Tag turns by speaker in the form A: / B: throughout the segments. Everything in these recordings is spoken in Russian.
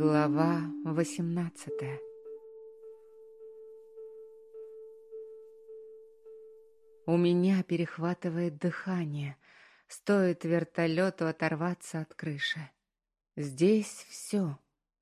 A: Глава восемнадцатая У меня перехватывает дыхание, стоит вертолету оторваться от крыши. Здесь все,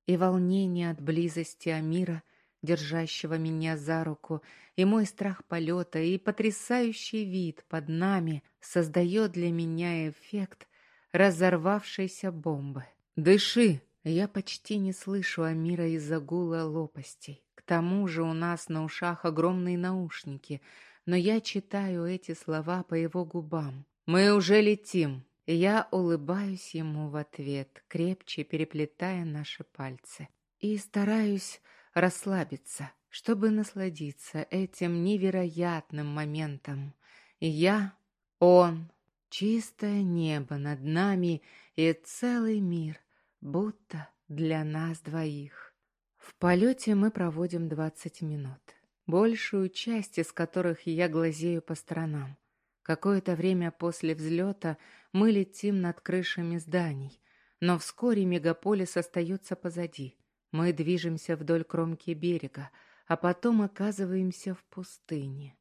A: и волнение от близости Амира, держащего меня за руку, и мой страх полета, и потрясающий вид под нами создает для меня эффект разорвавшейся бомбы. «Дыши!» Я почти не слышу Амира из-за гула лопастей. К тому же у нас на ушах огромные наушники, но я читаю эти слова по его губам. «Мы уже летим!» Я улыбаюсь ему в ответ, крепче переплетая наши пальцы. И стараюсь расслабиться, чтобы насладиться этим невероятным моментом. я, он, чистое небо над нами и целый мир — будто для нас двоих. В полете мы проводим 20 минут, большую часть из которых я глазею по сторонам. Какое-то время после взлета мы летим над крышами зданий, но вскоре мегаполис остается позади. Мы движемся вдоль кромки берега, а потом оказываемся в пустыне,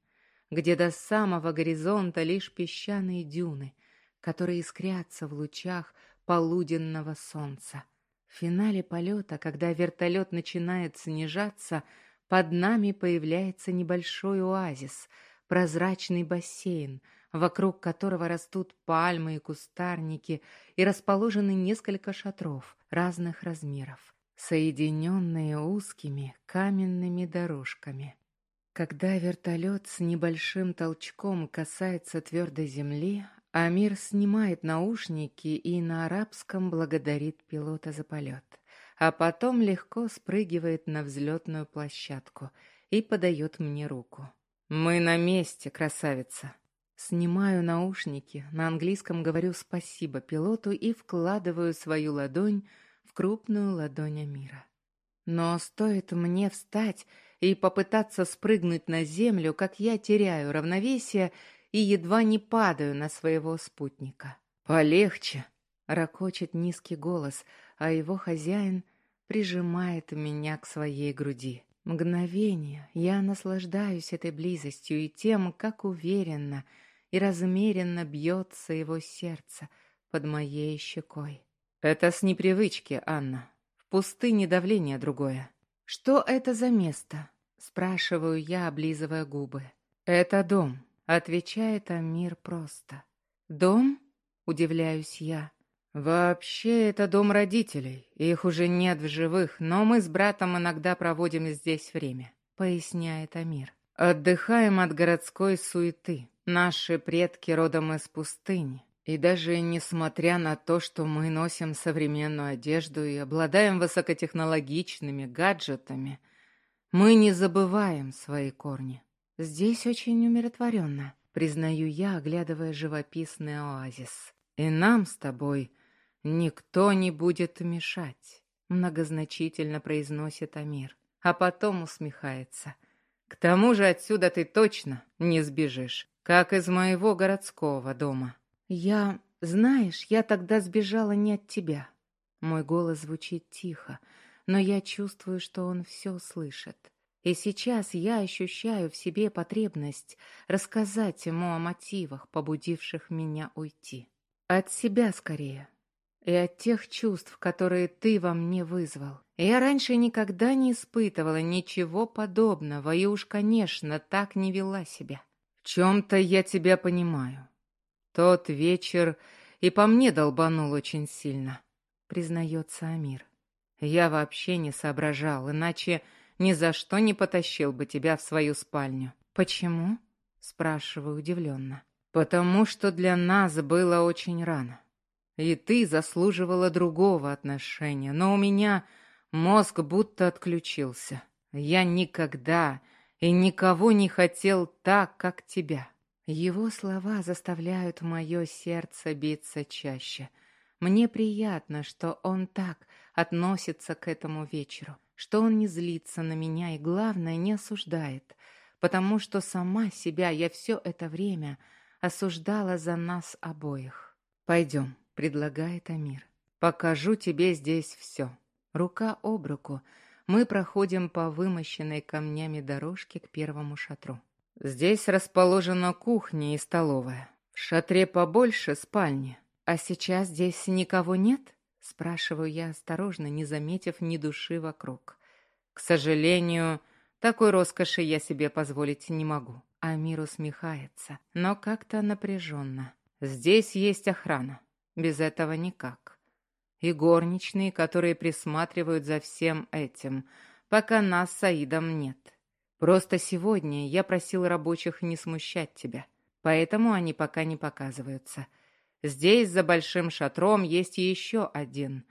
A: где до самого горизонта лишь песчаные дюны, которые искрятся в лучах полуденного солнца. В финале полета, когда вертолет начинает снижаться, под нами появляется небольшой оазис, прозрачный бассейн, вокруг которого растут пальмы и кустарники, и расположены несколько шатров разных размеров, соединенные узкими каменными дорожками. Когда вертолет с небольшим толчком касается твердой земли, Амир снимает наушники и на арабском благодарит пилота за полет, а потом легко спрыгивает на взлетную площадку и подает мне руку. «Мы на месте, красавица!» Снимаю наушники, на английском говорю спасибо пилоту и вкладываю свою ладонь в крупную ладонь Амира. Но стоит мне встать и попытаться спрыгнуть на землю, как я теряю равновесие и едва не падаю на своего спутника. «Полегче!» — ракочет низкий голос, а его хозяин прижимает меня к своей груди. Мгновение я наслаждаюсь этой близостью и тем, как уверенно и размеренно бьется его сердце под моей щекой. «Это с непривычки, Анна. В пустыне давление другое». «Что это за место?» — спрашиваю я, облизывая губы. «Это дом», Отвечает Амир просто. «Дом?» — удивляюсь я. «Вообще, это дом родителей. Их уже нет в живых, но мы с братом иногда проводим здесь время», — поясняет Амир. «Отдыхаем от городской суеты. Наши предки родом из пустыни. И даже несмотря на то, что мы носим современную одежду и обладаем высокотехнологичными гаджетами, мы не забываем свои корни. Здесь очень умиротворенно, признаю я, оглядывая живописный оазис. И нам с тобой никто не будет мешать, многозначительно произносит Амир, а потом усмехается. К тому же отсюда ты точно не сбежишь, как из моего городского дома. Я, знаешь, я тогда сбежала не от тебя. Мой голос звучит тихо, но я чувствую, что он все слышит. И сейчас я ощущаю в себе потребность рассказать ему о мотивах, побудивших меня уйти. От себя скорее. И от тех чувств, которые ты во мне вызвал. Я раньше никогда не испытывала ничего подобного, и уж, конечно, так не вела себя. В чем-то я тебя понимаю. Тот вечер и по мне долбанул очень сильно, признается Амир. Я вообще не соображал, иначе ни за что не потащил бы тебя в свою спальню. Почему? Спрашиваю удивленно. Потому что для нас было очень рано. И ты заслуживала другого отношения, но у меня мозг будто отключился. Я никогда и никого не хотел так, как тебя. Его слова заставляют мое сердце биться чаще. Мне приятно, что он так относится к этому вечеру что он не злится на меня и, главное, не осуждает, потому что сама себя я все это время осуждала за нас обоих. «Пойдем», — предлагает Амир. «Покажу тебе здесь все. Рука об руку мы проходим по вымощенной камнями дорожке к первому шатру. Здесь расположена кухня и столовая. В шатре побольше спальни. А сейчас здесь никого нет? Спрашиваю я осторожно, не заметив ни души вокруг. К сожалению, такой роскоши я себе позволить не могу. Амир усмехается, но как-то напряженно. Здесь есть охрана. Без этого никак. И горничные, которые присматривают за всем этим, пока нас с Аидом нет. Просто сегодня я просил рабочих не смущать тебя, поэтому они пока не показываются. Здесь, за большим шатром, есть еще один.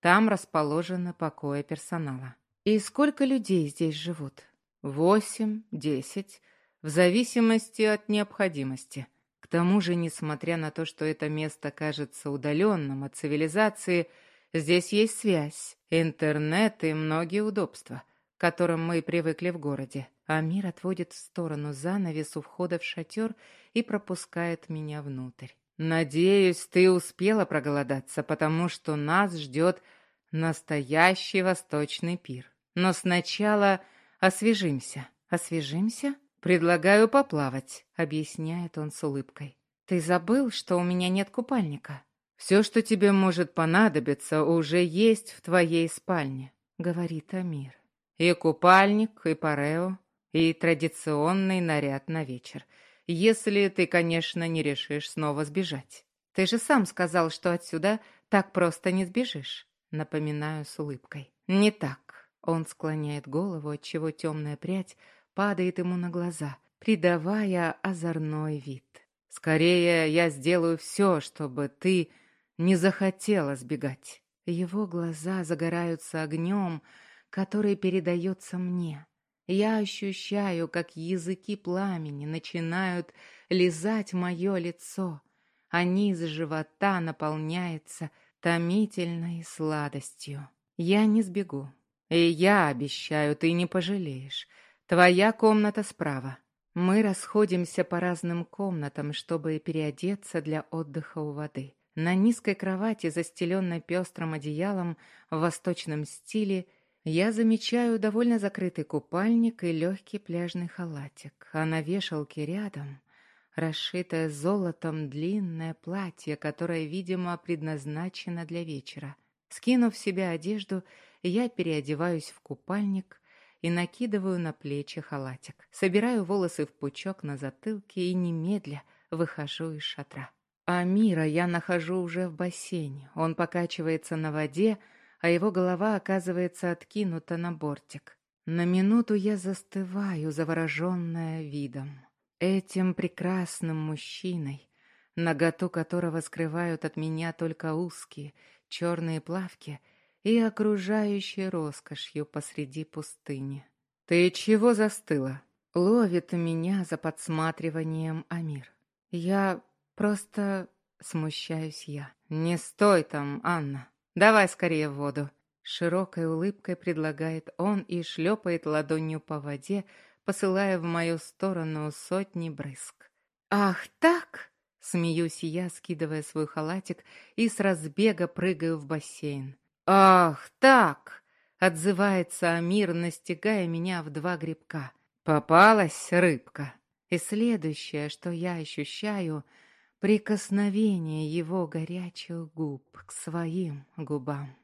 A: Там расположены покои персонала. И сколько людей здесь живут? Восемь, десять, в зависимости от необходимости. К тому же, несмотря на то, что это место кажется удаленным от цивилизации, здесь есть связь, интернет и многие удобства, к которым мы привыкли в городе. Амир отводит в сторону занавес у входа в шатер и пропускает меня внутрь. «Надеюсь, ты успела проголодаться, потому что нас ждет настоящий восточный пир. Но сначала освежимся». «Освежимся?» «Предлагаю поплавать», — объясняет он с улыбкой. «Ты забыл, что у меня нет купальника?» «Все, что тебе может понадобиться, уже есть в твоей спальне», — говорит Амир. «И купальник, и парео, и традиционный наряд на вечер. Если ты, конечно, не решишь снова сбежать. Ты же сам сказал, что отсюда так просто не сбежишь», — напоминаю с улыбкой. «Не так». Он склоняет голову, отчего темная прядь падает ему на глаза, придавая озорной вид. «Скорее я сделаю все, чтобы ты не захотела сбегать». Его глаза загораются огнем, который передается мне. Я ощущаю, как языки пламени начинают лизать мое лицо, а низ живота наполняется томительной сладостью. Я не сбегу. И я обещаю, ты не пожалеешь. Твоя комната справа. Мы расходимся по разным комнатам, чтобы переодеться для отдыха у воды. На низкой кровати, застеленной пестрым одеялом в восточном стиле, я замечаю довольно закрытый купальник и легкий пляжный халатик, а на вешалке рядом расшитое золотом длинное платье, которое, видимо, предназначено для вечера. Скинув себе одежду, я переодеваюсь в купальник, и накидываю на плечи халатик. Собираю волосы в пучок на затылке и немедля выхожу из шатра. А Мира я нахожу уже в бассейне. Он покачивается на воде, а его голова оказывается откинута на бортик. На минуту я застываю, завороженная видом. Этим прекрасным мужчиной, наготу которого скрывают от меня только узкие черные плавки — и окружающей роскошью посреди пустыни. «Ты чего застыла?» Ловит меня за подсматриванием Амир. «Я просто...» Смущаюсь я. «Не стой там, Анна. Давай скорее в воду». Широкой улыбкой предлагает он и шлепает ладонью по воде, посылая в мою сторону сотни брызг. «Ах так!» — смеюсь я, скидывая свой халатик и с разбега прыгаю в бассейн. «Ах, так!» — отзывается Амир, настигая меня в два грибка. «Попалась рыбка!» И следующее, что я ощущаю — прикосновение его горячих губ к своим губам.